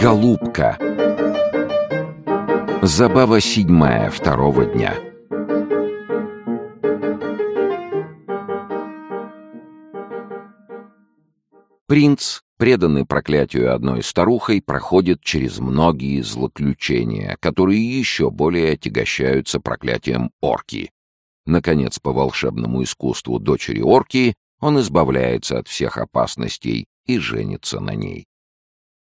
Голубка Забава седьмая второго дня Принц, преданный проклятию одной старухой, проходит через многие злоключения, которые еще более отягощаются проклятием орки. Наконец, по волшебному искусству дочери орки, он избавляется от всех опасностей и женится на ней.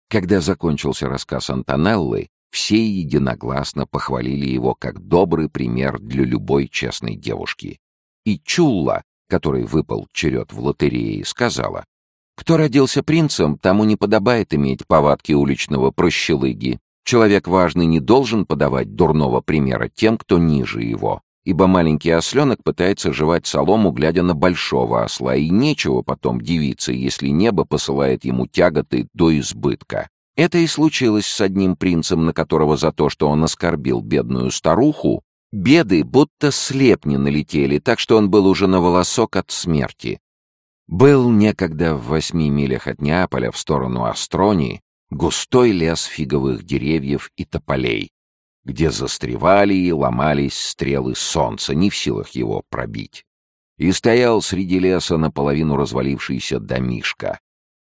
Когда закончился рассказ Антонеллы, все единогласно похвалили его как добрый пример для любой честной девушки. И Чулла, которой выпал черед в лотерее, сказала, «Кто родился принцем, тому не подобает иметь повадки уличного прощелыги. Человек важный не должен подавать дурного примера тем, кто ниже его ибо маленький осленок пытается жевать солому, глядя на большого осла, и нечего потом дивиться, если небо посылает ему тяготы до избытка. Это и случилось с одним принцем, на которого за то, что он оскорбил бедную старуху, беды будто слепни налетели, так что он был уже на волосок от смерти. Был некогда в восьми милях от Неаполя в сторону Астронии густой лес фиговых деревьев и тополей, где застревали и ломались стрелы солнца, не в силах его пробить. И стоял среди леса наполовину развалившийся домишка,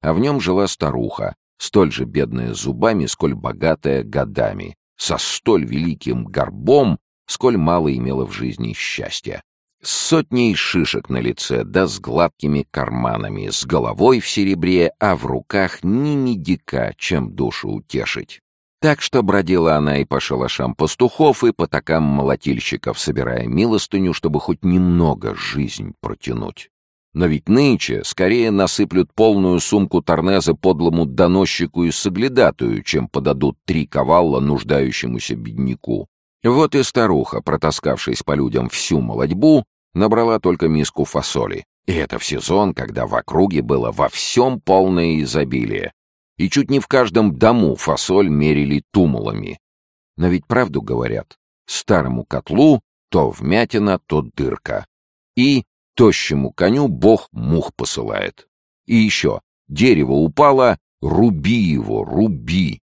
а в нем жила старуха, столь же бедная зубами, сколь богатая годами, со столь великим горбом, сколь мало имела в жизни счастья. С сотней шишек на лице, да с гладкими карманами, с головой в серебре, а в руках ни медика, чем душу утешить. Так что бродила она и по шалашам пастухов, и по такам молотильщиков, собирая милостыню, чтобы хоть немного жизнь протянуть. Но ведь нынче скорее насыплют полную сумку торнеза подлому доносчику и соглядатую, чем подадут три кавалла нуждающемуся бедняку. Вот и старуха, протаскавшись по людям всю молодьбу, набрала только миску фасоли. И это в сезон, когда в округе было во всем полное изобилие, и чуть не в каждом дому фасоль мерили тумулами. Но ведь правду говорят, старому котлу то вмятина, то дырка. И тощему коню бог мух посылает. И еще, дерево упало, руби его, руби.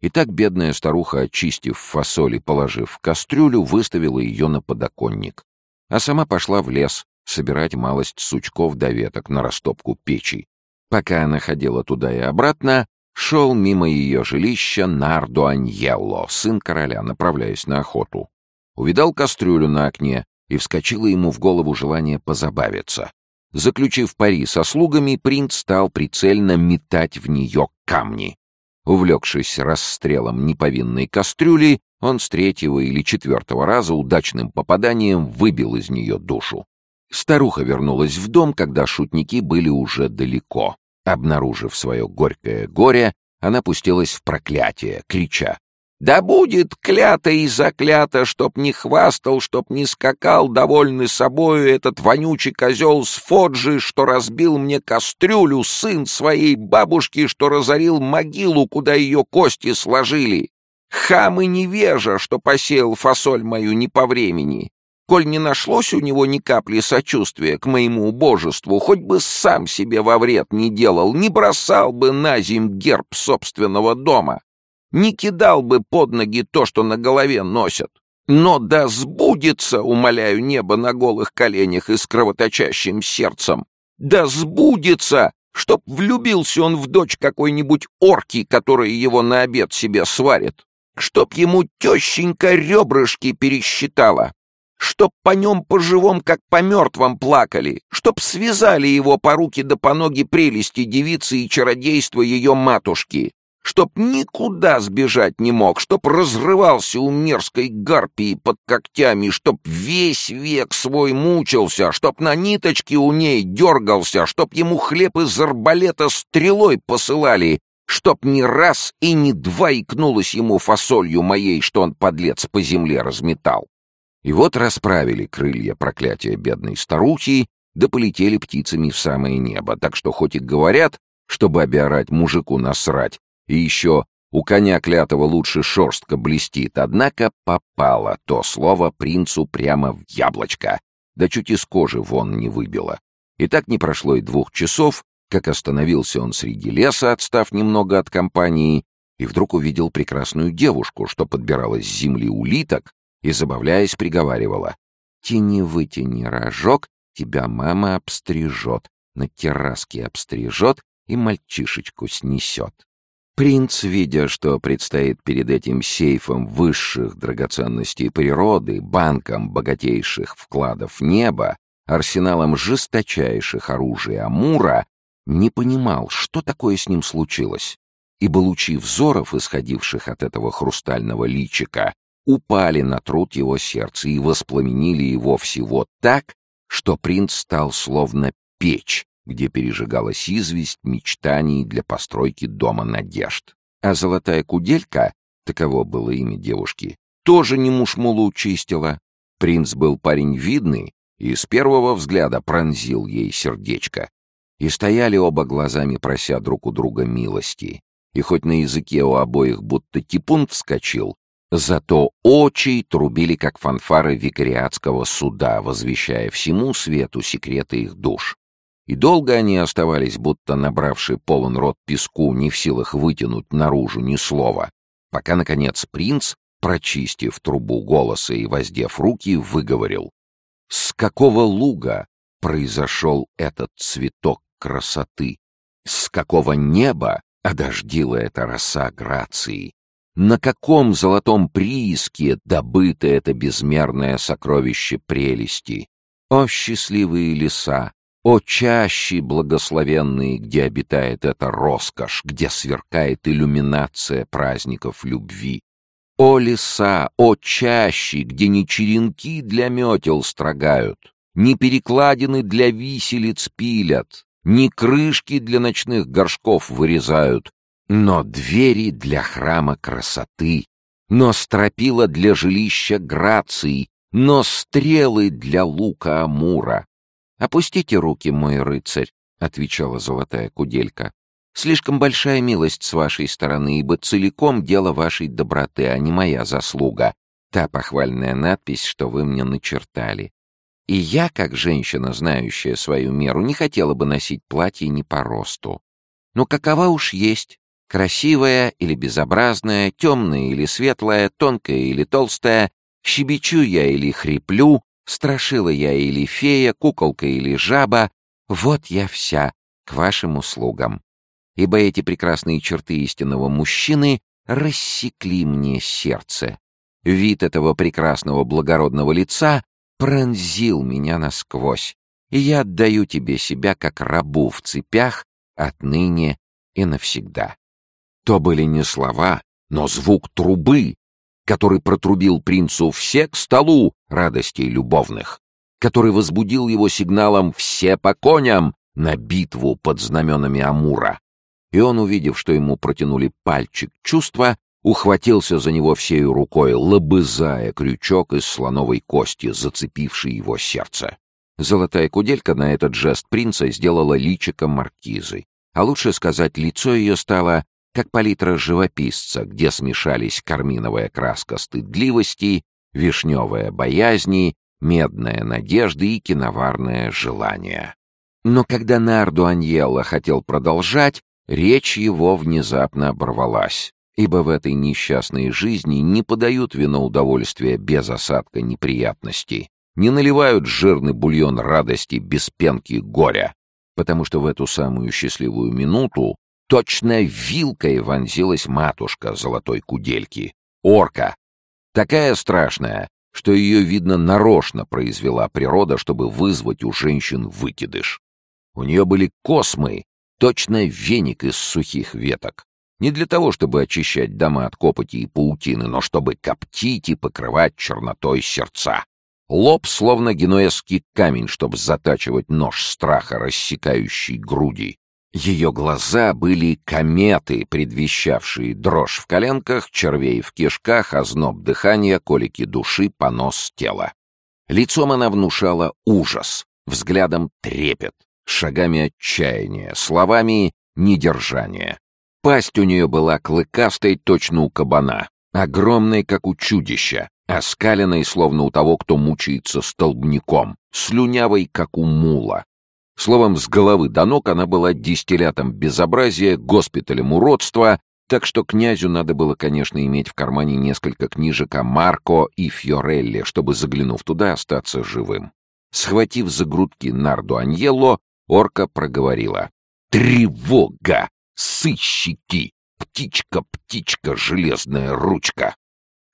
И так бедная старуха, очистив фасоль и положив в кастрюлю, выставила ее на подоконник. А сама пошла в лес собирать малость сучков до веток на растопку печи. Пока она ходила туда и обратно, шел мимо ее жилища Нардо Аньелло, сын короля, направляясь на охоту. Увидал кастрюлю на окне, и вскочило ему в голову желание позабавиться. Заключив пари со слугами, принц стал прицельно метать в нее камни. Увлекшись расстрелом неповинной кастрюли, он с третьего или четвертого раза удачным попаданием выбил из нее душу. Старуха вернулась в дом, когда шутники были уже далеко. Обнаружив свое горькое горе, она пустилась в проклятие, крича. «Да будет клято и заклято, чтоб не хвастал, чтоб не скакал, довольный собою этот вонючий козел с Фоджи, что разбил мне кастрюлю, сын своей бабушки, что разорил могилу, куда ее кости сложили. Хам и невежа, что посеял фасоль мою не по времени. Коль не нашлось у него ни капли сочувствия к моему убожеству, хоть бы сам себе во вред не делал, не бросал бы на земь герб собственного дома, не кидал бы под ноги то, что на голове носят. Но да сбудется, умоляю небо на голых коленях и с кровоточащим сердцем, да сбудется, чтоб влюбился он в дочь какой-нибудь орки, которая его на обед себе сварит, чтоб ему тещенька ребрышки пересчитала, чтоб по нем по-живом, как по мертвым плакали, чтоб связали его по руки да по ноги прелести девицы и чародейства ее матушки, чтоб никуда сбежать не мог, чтоб разрывался у мерзкой гарпии под когтями, чтоб весь век свой мучился, чтоб на ниточке у ней дергался, чтоб ему хлеб из арбалета стрелой посылали, чтоб ни раз и ни два икнулось ему фасолью моей, что он, подлец, по земле разметал. И вот расправили крылья проклятия бедной старухи, да полетели птицами в самое небо, так что хоть и говорят, чтобы обиорать мужику насрать, и еще у коня клятого лучше шерстка блестит, однако попало то слово принцу прямо в яблочко, да чуть из кожи вон не выбило. И так не прошло и двух часов, как остановился он среди леса, отстав немного от компании, и вдруг увидел прекрасную девушку, что подбиралась с земли улиток и, забавляясь, приговаривала. «Тяни-вытяни рожок, тебя мама обстрижет, на терраске обстрижет и мальчишечку снесет». Принц, видя, что предстоит перед этим сейфом высших драгоценностей природы, банком богатейших вкладов неба, арсеналом жесточайших оружий Амура, не понимал, что такое с ним случилось, ибо лучи взоров, исходивших от этого хрустального личика, упали на труд его сердца и воспламенили его всего так, что принц стал словно печь, где пережигалась известь мечтаний для постройки дома надежд. А золотая куделька, таково было имя девушки, тоже не мушмулу чистила. Принц был парень видный и с первого взгляда пронзил ей сердечко. И стояли оба глазами, прося друг у друга милости. И хоть на языке у обоих будто типун вскочил, зато очи трубили, как фанфары викариатского суда, возвещая всему свету секреты их душ. И долго они оставались, будто набравший полон рот песку, не в силах вытянуть наружу ни слова, пока, наконец, принц, прочистив трубу голоса и воздев руки, выговорил. «С какого луга произошел этот цветок красоты? С какого неба одождила эта роса грации? На каком золотом прииске добыто это безмерное сокровище прелести? О, счастливые леса, о чаще благословенные, где обитает эта роскошь, где сверкает иллюминация праздников любви. О леса, о чаще, где не черенки для метел строгают, ни перекладины для виселиц пилят, ни крышки для ночных горшков вырезают, но двери для храма красоты, но стропила для жилища граций, но стрелы для лука Амура, «Опустите руки, мой рыцарь», — отвечала золотая куделька. «Слишком большая милость с вашей стороны, ибо целиком дело вашей доброты, а не моя заслуга. Та похвальная надпись, что вы мне начертали. И я, как женщина, знающая свою меру, не хотела бы носить платье не по росту. Но какова уж есть, красивая или безобразная, темная или светлая, тонкая или толстая, щебечу я или хриплю, Страшила я или фея, куколка или жаба, вот я вся к вашим услугам. Ибо эти прекрасные черты истинного мужчины рассекли мне сердце. Вид этого прекрасного благородного лица пронзил меня насквозь, и я отдаю тебе себя как рабу в цепях отныне и навсегда. То были не слова, но звук трубы, который протрубил принцу все к столу радостей любовных, который возбудил его сигналом «все по коням» на битву под знаменами Амура. И он, увидев, что ему протянули пальчик чувства, ухватился за него всею рукой, лобызая крючок из слоновой кости, зацепивший его сердце. Золотая куделька на этот жест принца сделала личико маркизы, а лучше сказать, лицо ее стало как палитра живописца, где смешались карминовая краска стыдливости, вишневая боязни, медная надежда и киноварное желание. Но когда Нарду Аньелло хотел продолжать, речь его внезапно оборвалась, ибо в этой несчастной жизни не подают вино удовольствия без осадка неприятностей, не наливают жирный бульон радости без пенки горя, потому что в эту самую счастливую минуту Точно вилкой вонзилась матушка золотой кудельки. Орка. Такая страшная, что ее, видно, нарочно произвела природа, чтобы вызвать у женщин выкидыш. У нее были космы, точно веник из сухих веток. Не для того, чтобы очищать дома от копоти и паутины, но чтобы коптить и покрывать чернотой сердца. Лоб, словно генуэзский камень, чтобы затачивать нож страха, рассекающий груди. Ее глаза были кометы, предвещавшие дрожь в коленках, червей в кишках, озноб дыхания, колики души, понос тела. Лицом она внушала ужас, взглядом трепет, шагами отчаяния, словами недержания. Пасть у нее была клыкастой точно у кабана, огромной, как у чудища, оскаленной, словно у того, кто мучается столбняком, слюнявой, как у мула, Словом, с головы до ног она была дистиллятом безобразия, госпиталем уродства, так что князю надо было, конечно, иметь в кармане несколько книжек о Марко и Фьорелле, чтобы, заглянув туда, остаться живым. Схватив за грудки Нарду Аньелло, орка проговорила. «Тревога! Сыщики! Птичка, птичка, железная ручка!»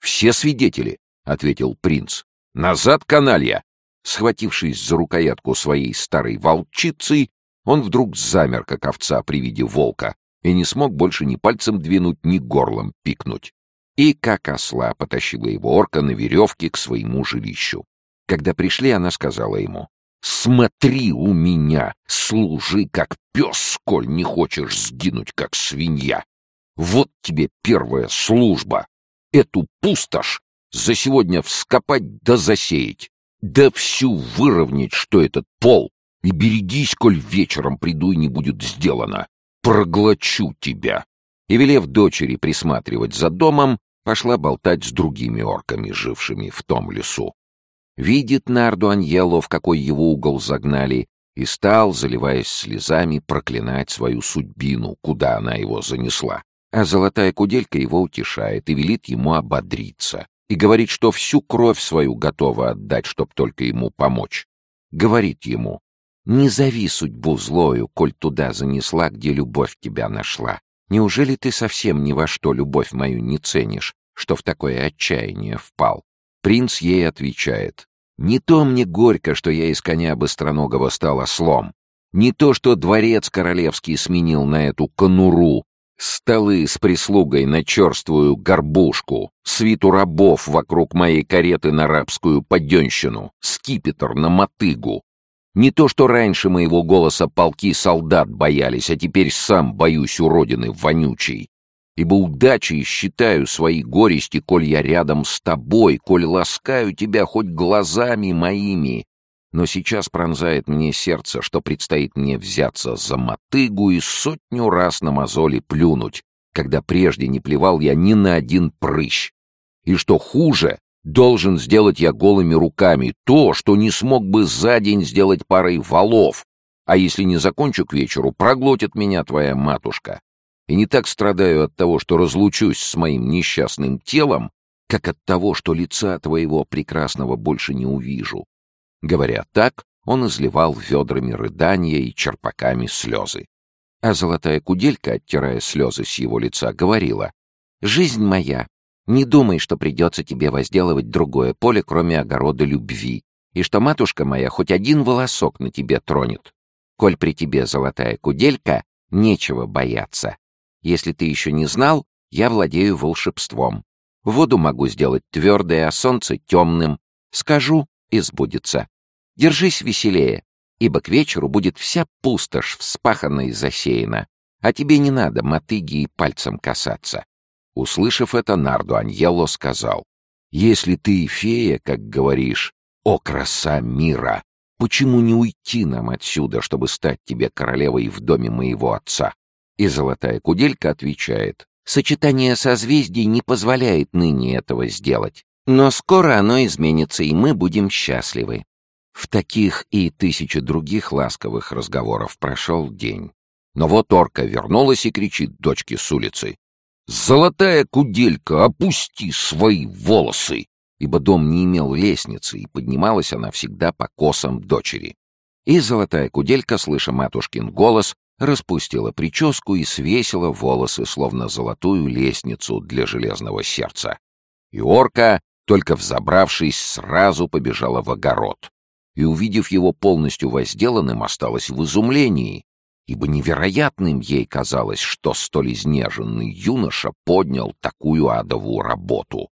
«Все свидетели», — ответил принц. «Назад, каналья!» Схватившись за рукоятку своей старой волчицы, он вдруг замер, как овца при виде волка, и не смог больше ни пальцем двинуть, ни горлом пикнуть. И как осла потащила его орка на веревке к своему жилищу. Когда пришли, она сказала ему, «Смотри у меня, служи как пес, сколь не хочешь сгинуть, как свинья. Вот тебе первая служба. Эту пустошь за сегодня вскопать да засеять, да всю выровнять, что этот пол, и берегись, коль вечером приду и не будет сделано проглочу тебя!» И, велев дочери присматривать за домом, пошла болтать с другими орками, жившими в том лесу. Видит Нарду Аньелло, в какой его угол загнали, и стал, заливаясь слезами, проклинать свою судьбину, куда она его занесла. А золотая куделька его утешает и велит ему ободриться, и говорит, что всю кровь свою готова отдать, чтоб только ему помочь. Говорит ему, не зови судьбу злою, коль туда занесла, где любовь тебя нашла. Неужели ты совсем ни во что любовь мою не ценишь, что в такое отчаяние впал? Принц ей отвечает. Не то мне горько, что я из коня быстроногого стал ослом. Не то, что дворец королевский сменил на эту конуру, столы с прислугой на черствую горбушку, свиту рабов вокруг моей кареты на рабскую поденщину, скипетр на мотыгу, не то, что раньше моего голоса полки солдат боялись, а теперь сам боюсь уродины вонючей. Ибо удачей считаю свои горести, коль я рядом с тобой, коль ласкаю тебя хоть глазами моими. Но сейчас пронзает мне сердце, что предстоит мне взяться за мотыгу и сотню раз на мозоли плюнуть, когда прежде не плевал я ни на один прыщ. И что хуже, Должен сделать я голыми руками то, что не смог бы за день сделать парой валов. А если не закончу к вечеру, проглотит меня твоя матушка. И не так страдаю от того, что разлучусь с моим несчастным телом, как от того, что лица твоего прекрасного больше не увижу. Говоря так, он изливал ведрами рыдания и черпаками слезы. А золотая куделька, оттирая слезы с его лица, говорила, «Жизнь моя, не думай, что придется тебе возделывать другое поле, кроме огорода любви, и что матушка моя хоть один волосок на тебе тронет. Коль при тебе золотая куделька, нечего бояться. Если ты еще не знал, я владею волшебством. Воду могу сделать твердой, а солнце темным. Скажу — и. Держись веселее, ибо к вечеру будет вся пустошь вспахана и засеяна, а тебе не надо мотыги и пальцем касаться. Услышав это, Нарду Аньелло сказал, «Если ты фея, как говоришь, о краса мира, почему не уйти нам отсюда, чтобы стать тебе королевой в доме моего отца?» И золотая куделька отвечает, «Сочетание созвездий не позволяет ныне этого сделать, но скоро оно изменится, и мы будем счастливы». В таких и тысячи других ласковых разговоров прошел день. Но вот орка вернулась и кричит дочке с улицы. «Золотая куделька, опусти свои волосы!» Ибо дом не имел лестницы, и поднималась она всегда по косам дочери. И золотая куделька, слыша матушкин голос, распустила прическу и свесила волосы, словно золотую лестницу для железного сердца. И орка, только взобравшись, сразу побежала в огород. И, увидев его полностью возделанным, осталась в изумлении, ибо невероятным ей казалось, что столь изнеженный юноша поднял такую адовую работу.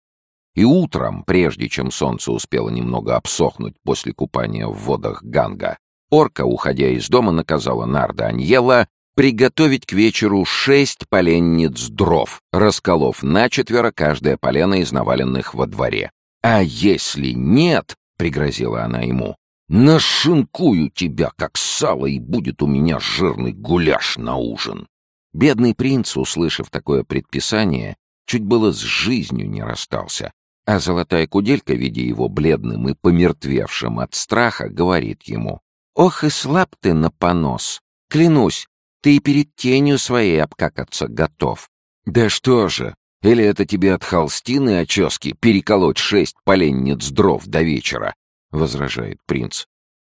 И утром, прежде чем солнце успело немного обсохнуть после купания в водах Ганга, орка, уходя из дома, наказала Нарда Аньела приготовить к вечеру шесть поленниц дров, расколов начетверо каждое полено из наваленных во дворе. «А если нет, — пригрозила она ему, Нашинкую тебя, как сало, и будет у меня жирный гуляш на ужин. Бедный принц, услышав такое предписание, чуть было с жизнью не расстался, а золотая куделька, видя его бледным и помертвевшим от страха, говорит ему, Ох и слаб ты на понос. Клянусь, ты и перед тенью своей обкакаться готов. Да что же, или это тебе от холстины очески переколоть шесть поленниц дров до вечера? Возражает принц.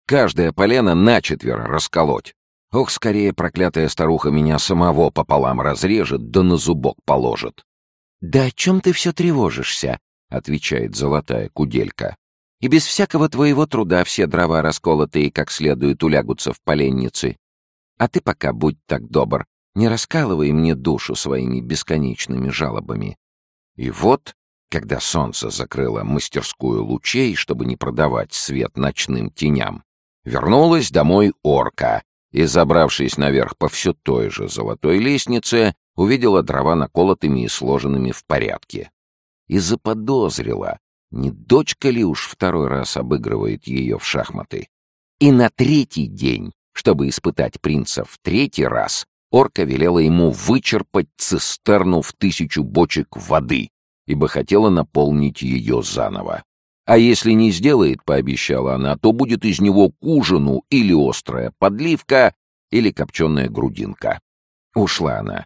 Каждое полено начетверо расколоть. Ох, скорее проклятая старуха меня самого пополам разрежет, да на зубок положит. «Да о чем ты все тревожишься?» — отвечает золотая куделька. «И без всякого твоего труда все дрова расколотые как следует улягутся в поленницы. А ты пока будь так добр, не раскалывай мне душу своими бесконечными жалобами». И вот, когда солнце закрыло мастерскую лучей, чтобы не продавать свет ночным теням, вернулась домой орка и, забравшись наверх по все той же золотой лестнице, увидела дрова наколотыми и сложенными в порядке. И заподозрила, не дочка ли уж второй раз обыгрывает ее в шахматы. И на третий день, чтобы испытать принца в третий раз, орка велела ему вычерпать цистерну в тысячу бочек воды, ибо хотела наполнить ее заново. А если не сделает, пообещала она, то будет из него к ужину или острая подливка, или копченая грудинка. Ушла она.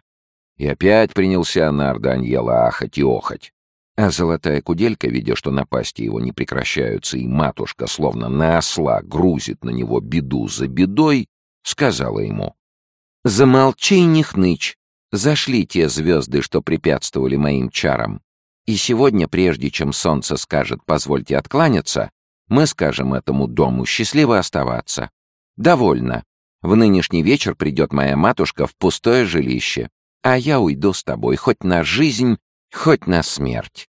И опять принялся Нарда Аньела ахать и охать. А золотая куделька, видя, что напасти его не прекращаются, и матушка, словно на осла, грузит на него беду за бедой, сказала ему, «Замолчи, не хнычь, зашли те звезды, что препятствовали моим чарам. И сегодня, прежде чем солнце скажет «позвольте откланяться», мы скажем этому дому счастливо оставаться. Довольно. В нынешний вечер придет моя матушка в пустое жилище, а я уйду с тобой хоть на жизнь, хоть на смерть».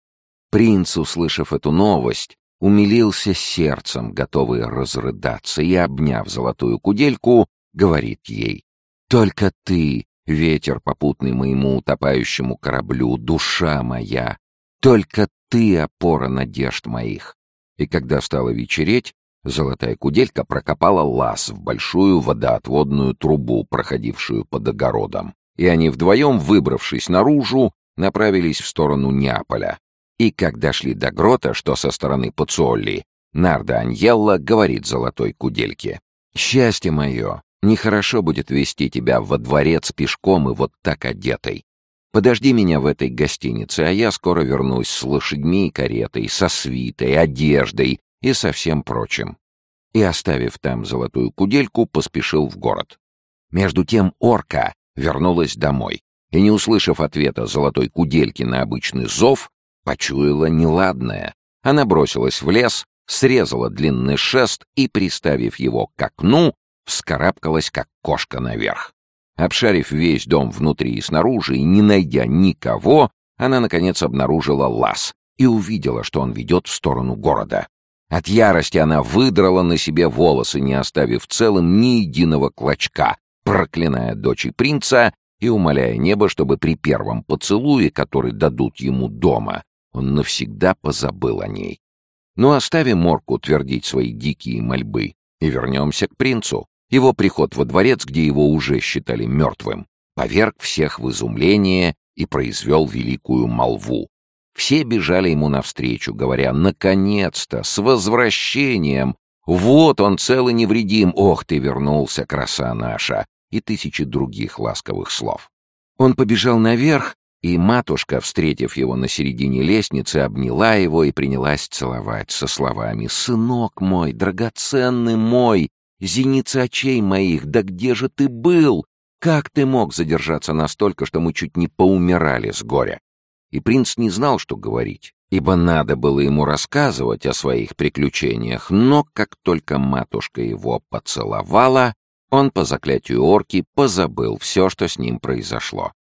Принц, услышав эту новость, умилился сердцем, готовый разрыдаться, и, обняв золотую кудельку, говорит ей, «Только ты, ветер попутный моему утопающему кораблю, душа моя, только ты — опора надежд моих. И когда стало вечереть, золотая куделька прокопала лаз в большую водоотводную трубу, проходившую под огородом. И они вдвоем, выбравшись наружу, направились в сторону Неаполя. И когда шли до грота, что со стороны Пацуолли, Нарда Аньелла говорит золотой кудельке. «Счастье мое! Нехорошо будет вести тебя во дворец пешком и вот так одетой. Подожди меня в этой гостинице, а я скоро вернусь с лошадьми и каретой, со свитой, одеждой и со всем прочим. И, оставив там золотую кудельку, поспешил в город. Между тем орка вернулась домой и, не услышав ответа золотой кудельки на обычный зов, почуяла неладное. Она бросилась в лес, срезала длинный шест и, приставив его к окну, вскарабкалась, как кошка наверх. Обшарив весь дом внутри и снаружи и не найдя никого, она, наконец, обнаружила лаз и увидела, что он ведет в сторону города. От ярости она выдрала на себе волосы, не оставив целым ни единого клочка, проклиная дочь принца и умоляя небо, чтобы при первом поцелуе, который дадут ему дома, он навсегда позабыл о ней. Но оставим Морку твердить свои дикие мольбы и вернемся к принцу. Его приход во дворец, где его уже считали мертвым, поверг всех в изумление и произвел великую молву. Все бежали ему навстречу, говоря «Наконец-то! С возвращением! Вот он цел и невредим! Ох, ты вернулся, краса наша!» И тысячи других ласковых слов. Он побежал наверх, и матушка, встретив его на середине лестницы, обняла его и принялась целовать со словами «Сынок мой, драгоценный мой, Зеница очей моих, да где же ты был? Как ты мог задержаться настолько, что мы чуть не поумирали с горя? И принц не знал, что говорить, ибо надо было ему рассказывать о своих приключениях, но как только матушка его поцеловала, он по заклятию орки позабыл все, что с ним произошло.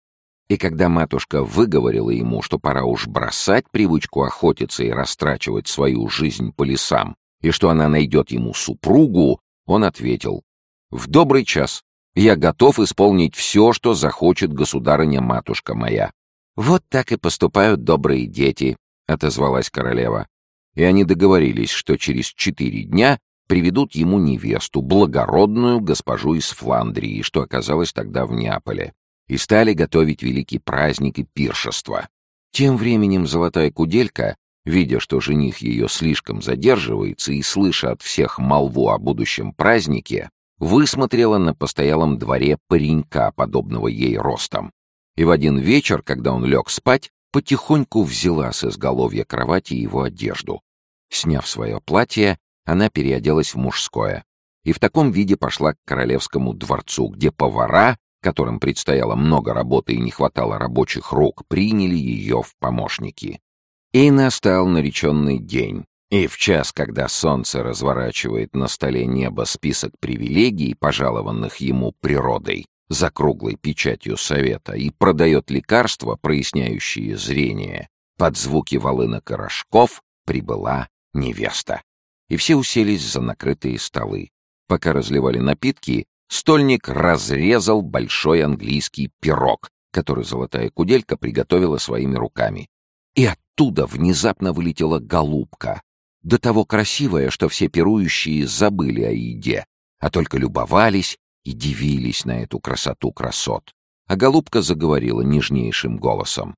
И когда матушка выговорила ему, что пора уж бросать привычку охотиться и растрачивать свою жизнь по лесам, и что она найдет ему супругу, он ответил, «В добрый час. Я готов исполнить все, что захочет государыня-матушка моя». «Вот так и поступают добрые дети», — отозвалась королева. И они договорились, что через четыре дня приведут ему невесту, благородную госпожу из Фландрии, что оказалось тогда в Неаполе, и стали готовить великий праздник и пиршество. Тем временем золотая куделька Видя, что жених ее слишком задерживается и слыша от всех молву о будущем празднике, высмотрела на постоялом дворе паренька, подобного ей ростом. И в один вечер, когда он лег спать, потихоньку взяла с изголовья кровати его одежду. Сняв свое платье, она переоделась в мужское. И в таком виде пошла к королевскому дворцу, где повара, которым предстояло много работы и не хватало рабочих рук, приняли ее в помощники. И настал нареченный день. И в час, когда солнце разворачивает на столе неба список привилегий, пожалованных ему природой, за круглой печатью совета, и продает лекарства, проясняющие зрение, под звуки волынок и рожков прибыла невеста. И все уселись за накрытые столы. Пока разливали напитки, стольник разрезал большой английский пирог, который золотая куделька приготовила своими руками. И оттуда внезапно вылетела голубка, до того красивая, что все пирующие забыли о еде, а только любовались и дивились на эту красоту красот. А голубка заговорила нежнейшим голосом.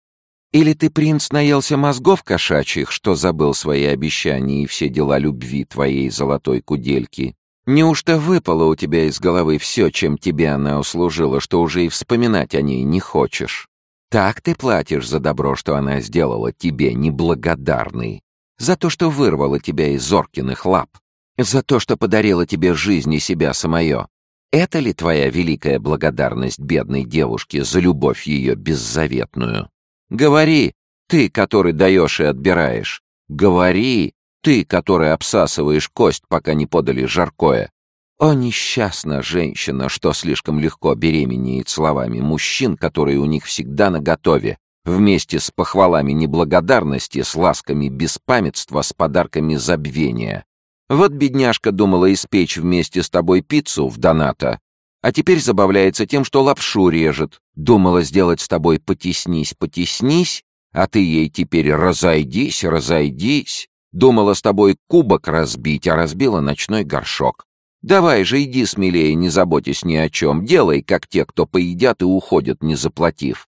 «Или ты, принц, наелся мозгов кошачьих, что забыл свои обещания и все дела любви твоей золотой кудельки? Неужто выпало у тебя из головы все, чем тебе она услужила, что уже и вспоминать о ней не хочешь? Так ты платишь за добро, что она сделала тебе, неблагодарный, за то, что вырвала тебя из Зоркиных лап, за то, что подарила тебе жизнь и себя самое. Это ли твоя великая благодарность бедной девушке за любовь ее беззаветную? Говори, ты, который даешь и отбираешь. Говори, ты, который обсасываешь кость, пока не подали жаркое. О, несчастна женщина, что слишком легко беременеет словами мужчин, которые у них всегда наготове, вместе с похвалами неблагодарности, с ласками беспамятства, с подарками забвения. Вот бедняжка думала испечь вместе с тобой пиццу в доната, а теперь забавляется тем, что лапшу режет. Думала сделать с тобой потеснись, потеснись, а ты ей теперь разойдись, разойдись. Думала с тобой кубок разбить, а разбила ночной горшок. Давай же, иди смелее, не заботясь ни о чем. Делай, как те, кто поедят и уходят, не заплатив.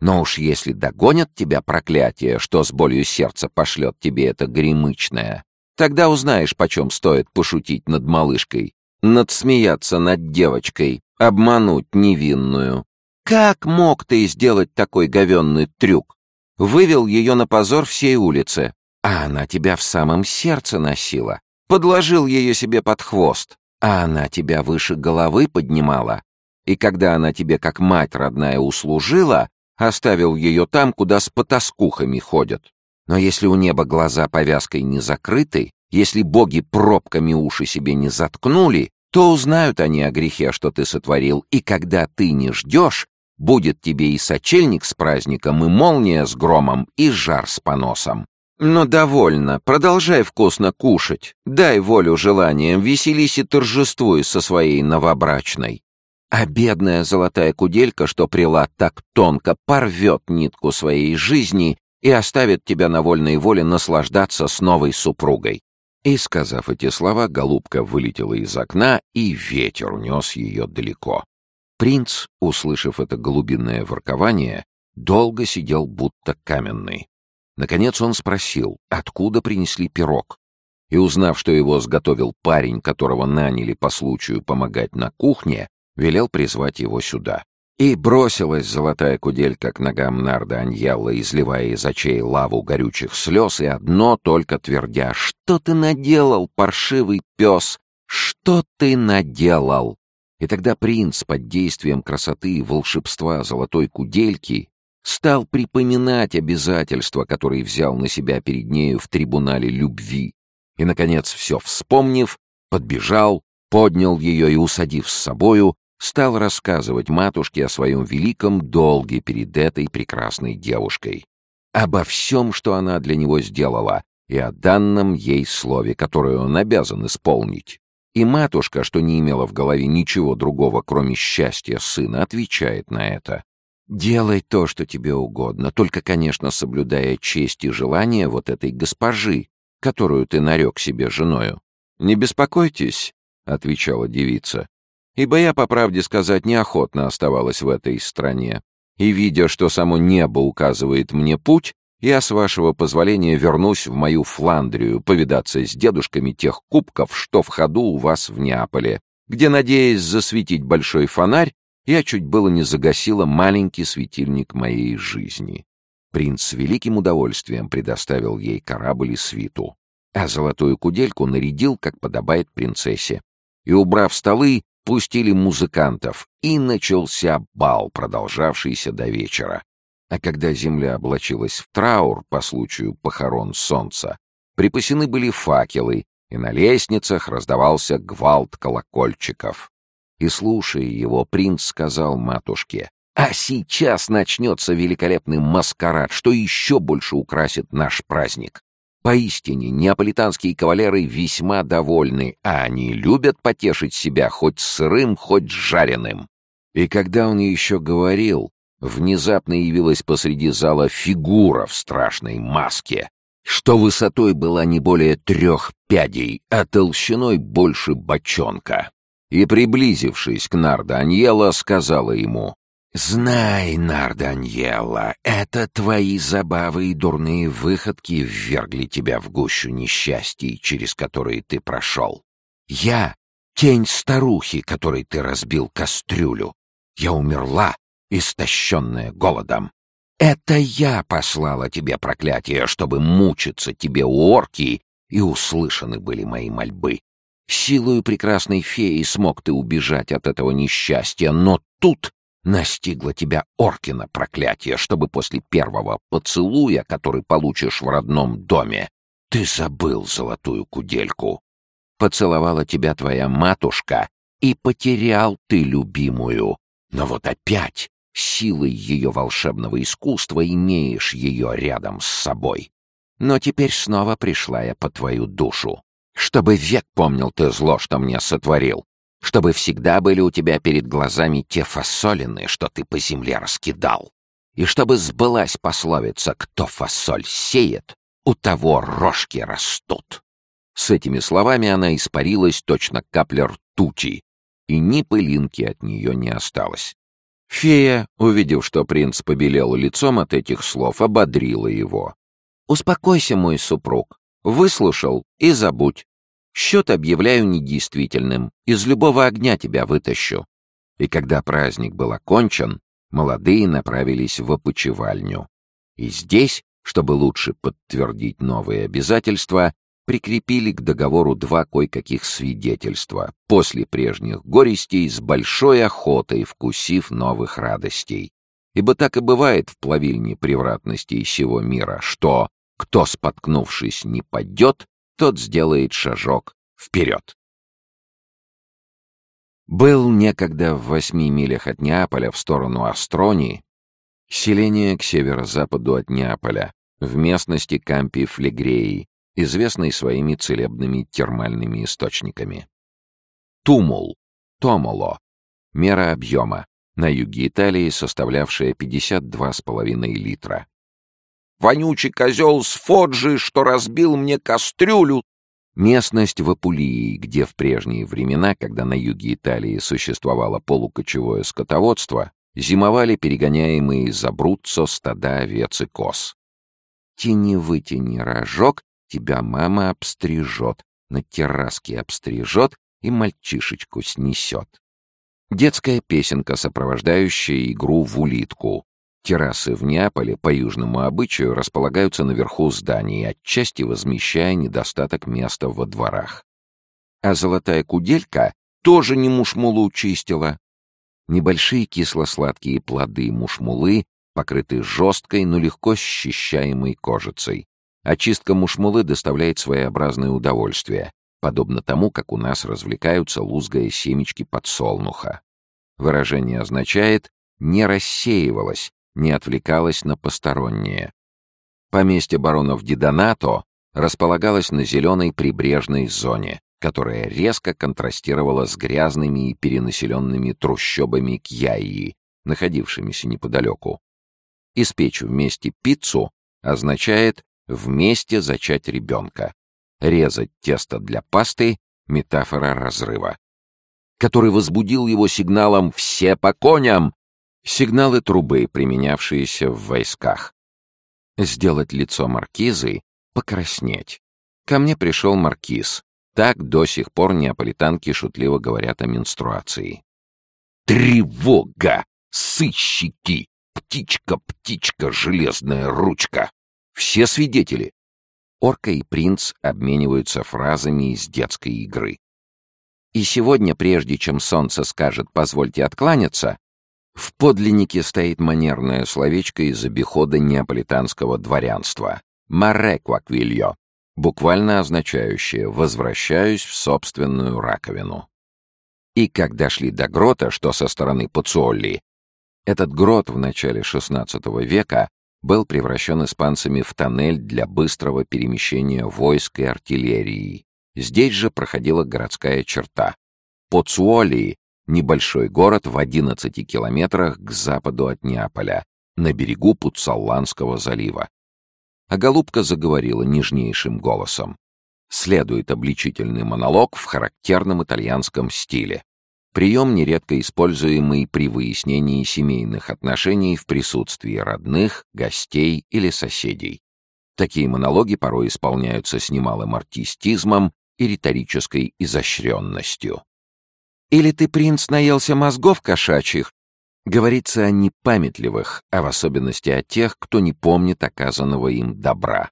Но уж если догонят тебя проклятие, что с болью сердца пошлет тебе это гремычное, тогда узнаешь, почем стоит пошутить над малышкой, надсмеяться над девочкой, обмануть невинную. Как мог ты сделать такой говенный трюк? Вывел ее на позор всей улице, а она тебя в самом сердце носила. Подложил ее себе под хвост, а она тебя выше головы поднимала. И когда она тебе как мать родная услужила, Оставил ее там, куда с потаскухами ходят. Но если у неба глаза повязкой не закрыты, если боги пробками уши себе не заткнули, то узнают они о грехе, что ты сотворил, и когда ты не ждешь, будет тебе и сочельник с праздником, и молния с громом, и жар с поносом. Но довольно, продолжай вкусно кушать, дай волю желаниям, веселись и торжествуй со своей новобрачной. А бедная золотая куделька, что прила так тонко, порвет нитку своей жизни и оставит тебя на вольной воле наслаждаться с новой супругой. И, сказав эти слова, голубка вылетела из окна, и ветер унес ее далеко. Принц, услышав это голубиное воркование, долго сидел будто каменный. Наконец он спросил, откуда принесли пирог. И узнав, что его сготовил парень, которого наняли по случаю помогать на кухне, велел призвать его сюда. И бросилась золотая куделька к ногам Нарда Аньелла, изливая из очей лаву горючих слез, и одно только твердя «Что ты наделал, паршивый пес? Что ты наделал?» И тогда принц под действием красоты и волшебства золотой кудельки стал припоминать обязательства, которые взял на себя перед нею в трибунале любви, и, наконец, все вспомнив, подбежал, поднял ее и, усадив с собою, стал рассказывать матушке о своем великом долге перед этой прекрасной девушкой, обо всем, что она для него сделала, и о данном ей слове, которое он обязан исполнить. И матушка, что не имела в голове ничего другого, кроме счастья сына, отвечает на это. «Делай то, что тебе угодно, только, конечно, соблюдая честь и желание вот этой госпожи, которую ты нарек себе женою». «Не беспокойтесь», — отвечала девица, ибо я, по правде сказать, неохотно оставалась в этой стране. И, видя, что само небо указывает мне путь, я, с вашего позволения, вернусь в мою Фландрию повидаться с дедушками тех кубков, что в ходу у вас в Неаполе, где, надеясь засветить большой фонарь, я чуть было не загасила маленький светильник моей жизни. Принц великим удовольствием предоставил ей корабль и свиту, а золотую кудельку нарядил, как подобает принцессе. И, убрав столы, пустили музыкантов, и начался бал, продолжавшийся до вечера. А когда земля облачилась в траур по случаю похорон солнца, припасены были факелы, и на лестницах раздавался гвалт колокольчиков. И, слушая его, принц сказал матушке, «А сейчас начнется великолепный маскарад, что еще больше украсит наш праздник. Поистине, неаполитанские кавалеры весьма довольны, а они любят потешить себя хоть сырым, хоть жареным». И когда он еще говорил, внезапно явилась посреди зала фигура в страшной маске, что высотой была не более трех пядей, а толщиной больше бочонка. И, приблизившись к Нарданьелло, сказала ему, «Знай, Нарданьелло, это твои забавы и дурные выходки ввергли тебя в гущу несчастий, через которые ты прошел. Я — тень старухи, которой ты разбил кастрюлю. Я умерла, истощенная голодом. Это я послала тебе проклятие, чтобы мучиться тебе у орки, и услышаны были мои мольбы. Силою прекрасной феи смог ты убежать от этого несчастья, но тут настигло тебя Оркина проклятие, чтобы после первого поцелуя, который получишь в родном доме, ты забыл золотую кудельку. Поцеловала тебя твоя матушка, и потерял ты любимую. Но вот опять Силой ее волшебного искусства имеешь ее рядом с собой. Но теперь снова пришла я по твою душу. Чтобы век помнил ты зло, что мне сотворил. Чтобы всегда были у тебя перед глазами те фасолины, что ты по земле раскидал. И чтобы сбылась пословица «Кто фасоль сеет, у того рожки растут». С этими словами она испарилась точно капля ртути, и ни пылинки от нее не осталось. Фея, увидев, что принц побелел лицом от этих слов, ободрила его. «Успокойся, мой супруг. Выслушал и забудь. Счет объявляю недействительным. Из любого огня тебя вытащу». И когда праздник был окончен, молодые направились в опочивальню. И здесь, чтобы лучше подтвердить новые обязательства, прикрепили к договору два кое-каких свидетельства, после прежних горестей с большой охотой вкусив новых радостей. Ибо так и бывает в плавильне превратностей сего мира, что кто, споткнувшись, не падет, тот сделает шажок вперед. Был некогда в восьми милях от Неаполя в сторону Астронии селение к северо-западу от Неаполя, в местности Кампи Флегреи, известный своими целебными термальными источниками. Тумул, Томоло, мера объема, на юге Италии составлявшая 52,5 литра. «Вонючий козел с Фоджи, что разбил мне кастрюлю!» Местность в Апулии, где в прежние времена, когда на юге Италии существовало полукочевое скотоводство, зимовали перегоняемые из Абруццо стада овец и коз. Тяни-вытяни рожок, тебя мама обстрижет, на терраске обстрижет и мальчишечку снесет. Детская песенка, сопровождающая игру в улитку. Террасы в Неаполе по южному обычаю располагаются наверху зданий, отчасти возмещая недостаток места во дворах. А золотая куделька тоже не мушмулу чистила. Небольшие кисло-сладкие плоды мушмулы покрыты жесткой, но легко счищаемой кожицей. Очистка мушмулы доставляет своеобразное удовольствие, подобно тому, как у нас развлекаются, лузгая семечки подсолнуха. Выражение означает «не рассеивалась», не отвлекалась на постороннее. Поместье баронов Дидонато располагалось на зеленой прибрежной зоне, которая резко контрастировала с грязными и перенаселенными трущобами Кьяи, находившимися неподалеку. Испечь вместе пиццу означает Вместе зачать ребенка. Резать тесто для пасты — метафора разрыва. Который возбудил его сигналом «Все по коням!» Сигналы трубы, применявшиеся в войсках. Сделать лицо маркизы — покраснеть. Ко мне пришел маркиз. Так до сих пор неаполитанки шутливо говорят о менструации. «Тревога! Сыщики! Птичка, птичка, железная ручка!» Все свидетели. Орка и принц обмениваются фразами из детской игры. И сегодня, прежде чем солнце скажет «позвольте откланяться», в подлиннике стоит манерное словечко из обихода неаполитанского дворянства «маре кваквильо», буквально означающее «возвращаюсь в собственную раковину». И когда шли до грота, что со стороны Пуцуолли, этот грот в начале XVI века был превращен испанцами в тоннель для быстрого перемещения войск и артиллерии. Здесь же проходила городская черта. Поцуоли — небольшой город в 11 километрах к западу от Неаполя, на берегу Пуцалланского залива. А голубка заговорила нежнейшим голосом. Следует обличительный монолог в характерном итальянском стиле. Прием, нередко используемый при выяснении семейных отношений в присутствии родных, гостей или соседей. Такие монологи порой исполняются с немалым артистизмом и риторической изощренностью. «Или ты, принц, наелся мозгов кошачьих?» Говорится о непамятливых, а в особенности о тех, кто не помнит оказанного им добра.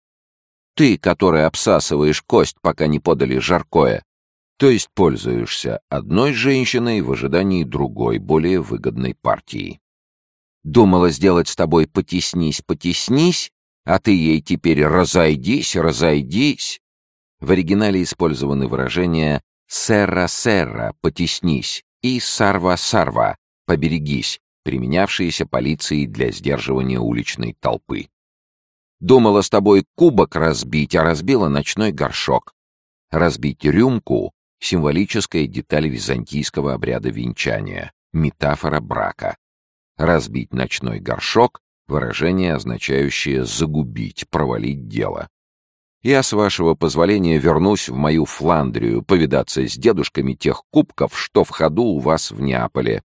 Ты, который обсасываешь кость, пока не подали жаркое, то есть пользуешься одной женщиной в ожидании другой, более выгодной партии. Думала сделать с тобой «потеснись, потеснись», а ты ей теперь «разойдись, разойдись». В оригинале использованы выражения «серра-серра» — «потеснись» и «сарва-сарва» — «поберегись», применявшиеся полицией для сдерживания уличной толпы. Думала с тобой кубок разбить, а разбила ночной горшок. Разбить рюмку символическая деталь византийского обряда венчания, метафора брака. Разбить ночной горшок — выражение, означающее «загубить», «провалить дело». Я, с вашего позволения, вернусь в мою Фландрию повидаться с дедушками тех кубков, что в ходу у вас в Неаполе.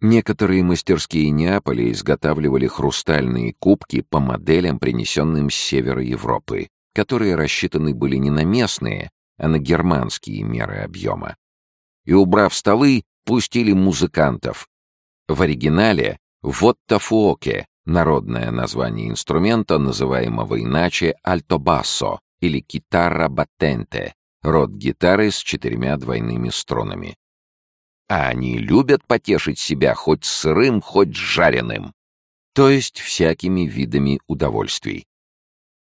Некоторые мастерские Неаполя изготавливали хрустальные кубки по моделям, принесенным с севера Европы, которые рассчитаны были не на местные, а на германские меры объема. И, убрав столы, пустили музыкантов. В оригинале «Воттафуоке» — народное название инструмента, называемого иначе «альтобассо» или «китара баттенте» — род гитары с четырьмя двойными струнами. А они любят потешить себя хоть сырым, хоть жареным, то есть всякими видами удовольствий.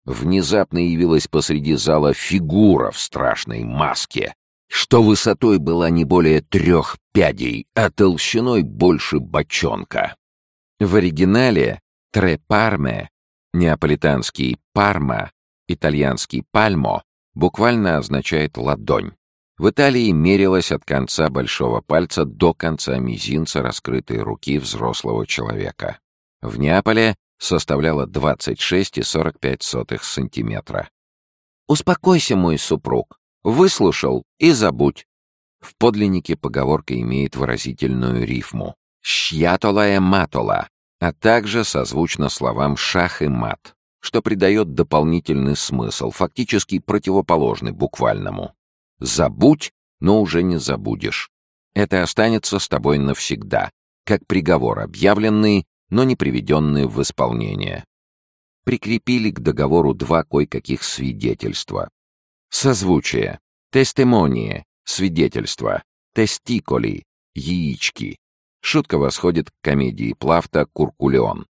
Внезапно явилась посреди зала фигура в страшной маске, что высотой была не более трех пядей, а толщиной больше бочонка. В оригинале «тре парме» неаполитанский «парма», итальянский «пальмо» буквально означает «ладонь». В Италии мерилось от конца большого пальца до конца мизинца раскрытой руки взрослого человека. В Неаполе составляла 26,45 сантиметра. «Успокойся, мой супруг. Выслушал и забудь». В подлиннике поговорка имеет выразительную рифму «щьятола матола», а также созвучно словам «шах» и «мат», что придает дополнительный смысл, фактически противоположный буквальному. «Забудь, но уже не забудешь. Это останется с тобой навсегда, как приговор, объявленный но не приведенные в исполнение. Прикрепили к договору два кое-каких свидетельства. Созвучие. Тестимонии. Свидетельство. Тестиколи. Яички. Шутка восходит к комедии Плафта «Куркулеон».